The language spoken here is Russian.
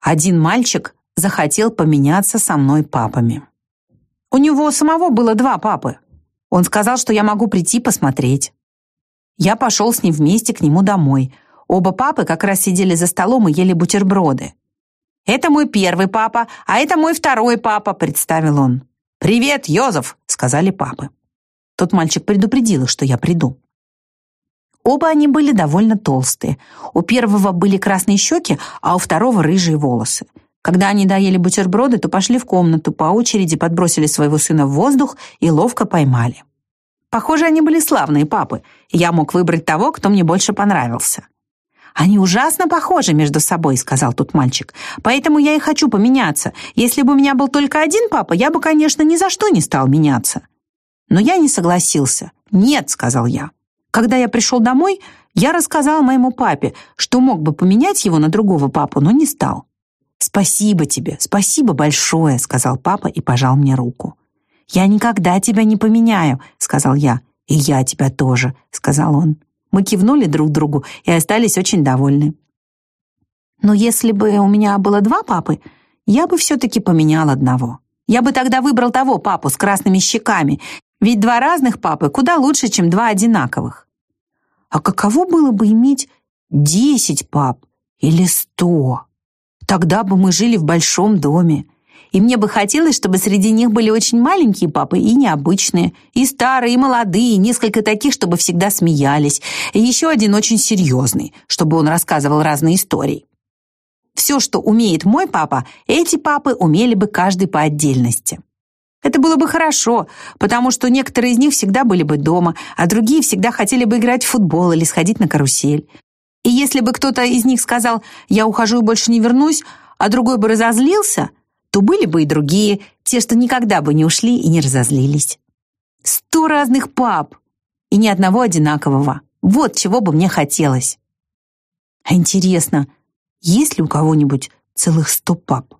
Один мальчик захотел поменяться со мной папами. У него самого было два папы. Он сказал, что я могу прийти посмотреть. Я пошел с ним вместе к нему домой. Оба папы как раз сидели за столом и ели бутерброды. «Это мой первый папа, а это мой второй папа», — представил он. «Привет, Йозеф», — сказали папы. Тот мальчик предупредил их, что я приду. Оба они были довольно толстые. У первого были красные щеки, а у второго рыжие волосы. Когда они доели бутерброды, то пошли в комнату, по очереди подбросили своего сына в воздух и ловко поймали. Похоже, они были славные папы, я мог выбрать того, кто мне больше понравился. «Они ужасно похожи между собой», — сказал тут мальчик. «Поэтому я и хочу поменяться. Если бы у меня был только один папа, я бы, конечно, ни за что не стал меняться». Но я не согласился. «Нет», — сказал я. Когда я пришел домой, я рассказал моему папе, что мог бы поменять его на другого папу, но не стал. «Спасибо тебе, спасибо большое», — сказал папа и пожал мне руку. «Я никогда тебя не поменяю», — сказал я. «И я тебя тоже», — сказал он. Мы кивнули друг другу и остались очень довольны. Но если бы у меня было два папы, я бы все-таки поменял одного. Я бы тогда выбрал того папу с красными щеками, ведь два разных папы куда лучше, чем два одинаковых. А каково было бы иметь десять пап или сто? Тогда бы мы жили в большом доме. И мне бы хотелось, чтобы среди них были очень маленькие папы и необычные, и старые, и молодые, и несколько таких, чтобы всегда смеялись, и еще один очень серьезный, чтобы он рассказывал разные истории. Все, что умеет мой папа, эти папы умели бы каждый по отдельности. Это было бы хорошо, потому что некоторые из них всегда были бы дома, а другие всегда хотели бы играть в футбол или сходить на карусель. И если бы кто-то из них сказал «я ухожу и больше не вернусь», а другой бы разозлился, то были бы и другие, те, что никогда бы не ушли и не разозлились. Сто разных пап и ни одного одинакового. Вот чего бы мне хотелось. А интересно, есть ли у кого-нибудь целых сто пап?